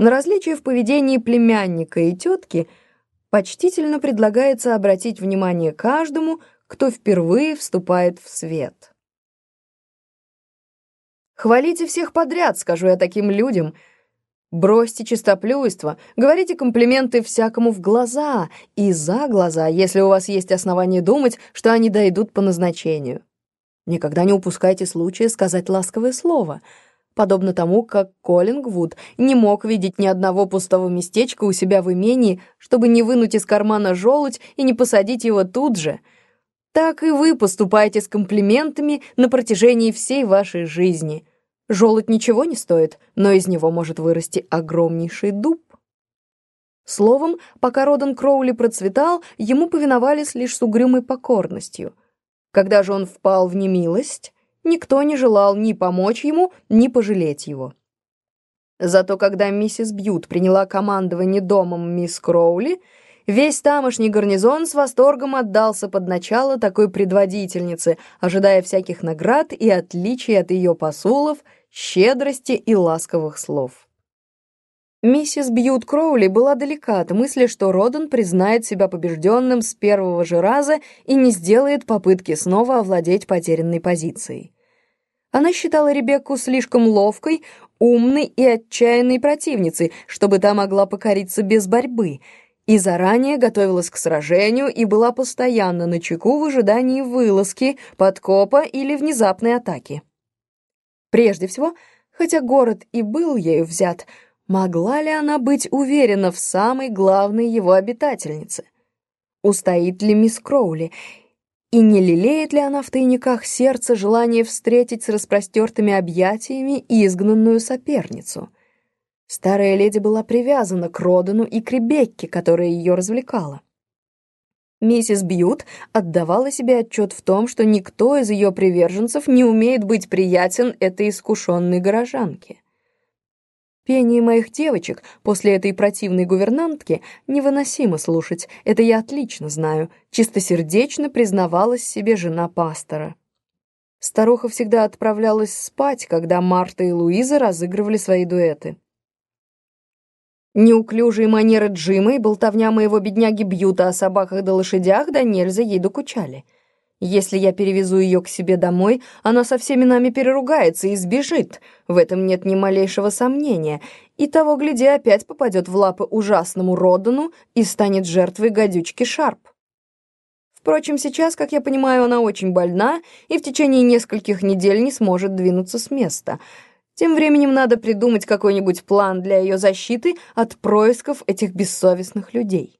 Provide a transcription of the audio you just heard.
На различия в поведении племянника и тетки почтительно предлагается обратить внимание каждому, кто впервые вступает в свет. Хвалите всех подряд, скажу я таким людям. Бросьте чистоплюйство, говорите комплименты всякому в глаза и за глаза, если у вас есть основания думать, что они дойдут по назначению. Никогда не упускайте случая сказать ласковое слово, подобно тому, как Коллингвуд не мог видеть ни одного пустого местечка у себя в имении, чтобы не вынуть из кармана желудь и не посадить его тут же. Так и вы поступаете с комплиментами на протяжении всей вашей жизни. Желудь ничего не стоит, но из него может вырасти огромнейший дуб. Словом, пока Родан Кроули процветал, ему повиновались лишь с угрюмой покорностью. Когда же он впал в немилость, никто не желал ни помочь ему, ни пожалеть его. Зато когда миссис Бьют приняла командование домом мисс Кроули, весь тамошний гарнизон с восторгом отдался под начало такой предводительницы, ожидая всяких наград и отличий от ее посулов, щедрости и ласковых слов. Миссис Бьют Кроули была далека от мысли, что Родан признает себя побежденным с первого же раза и не сделает попытки снова овладеть потерянной позицией. Она считала Ребекку слишком ловкой, умной и отчаянной противницей, чтобы та могла покориться без борьбы, и заранее готовилась к сражению и была постоянно на чеку в ожидании вылазки, подкопа или внезапной атаки. Прежде всего, хотя город и был ею взят, Могла ли она быть уверена в самой главной его обитательнице? Устоит ли мисс Кроули? И не лелеет ли она в тайниках сердца желание встретить с распростертыми объятиями изгнанную соперницу? Старая леди была привязана к Родану и к Ребекке, которая ее развлекала. Миссис Бьют отдавала себе отчет в том, что никто из ее приверженцев не умеет быть приятен этой искушенной горожанке. Пение моих девочек после этой противной гувернантки невыносимо слушать, это я отлично знаю, чистосердечно признавалась себе жена пастора. Старуха всегда отправлялась спать, когда Марта и Луиза разыгрывали свои дуэты. Неуклюжие манеры Джима и болтовня моего бедняги Бьюта о собаках да лошадях да нельзя ей докучали — если я перевезу ее к себе домой, она со всеми нами переругается и сбежит. В этом нет ни малейшего сомнения. И того, гляди, опять попадет в лапы ужасному Родану и станет жертвой гадючки Шарп. Впрочем, сейчас, как я понимаю, она очень больна и в течение нескольких недель не сможет двинуться с места. Тем временем надо придумать какой-нибудь план для ее защиты от происков этих бессовестных людей.